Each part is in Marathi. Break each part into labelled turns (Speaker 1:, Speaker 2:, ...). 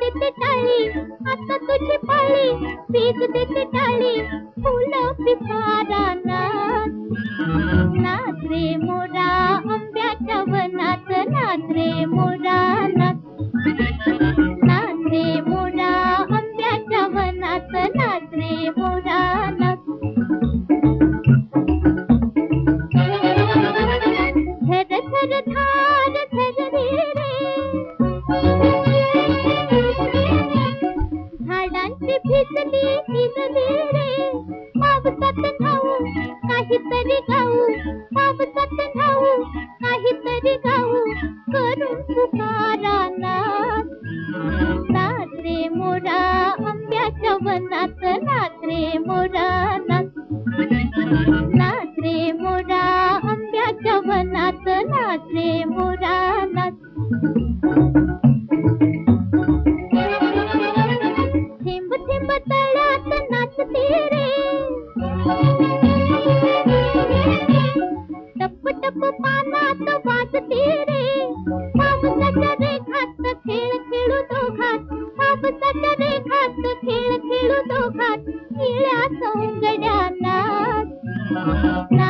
Speaker 1: देते डाली आता तुझे पाली भीग देते डाली फूलों पे सारा नाच। नाच रे मोरा अंब्याच्या वनात, नाच रे मोरा धर धर धार झाडांची भिजली भिजली रे? पावसात न्हाऊ काहीतरी गाऊ पावसात न्हाऊ काहीतरी गाऊ करून पुकारा नाच रे मोरा आंब्याच्या वनात तळ्यात नाचते रे. टप टप पानात वाजते रे. पावसाच्या रेखात खेळ खेळू दोघात. पावसाच्या रेखात खेळ खेळू दोघात. निळ्या सौंदड्या नाच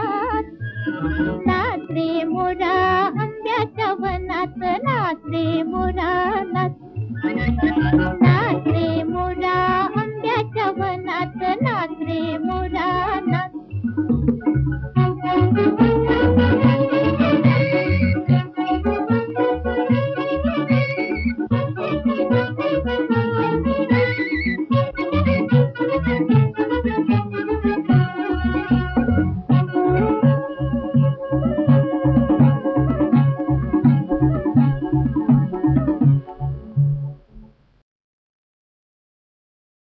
Speaker 1: नाथ नाथ रे मुरानत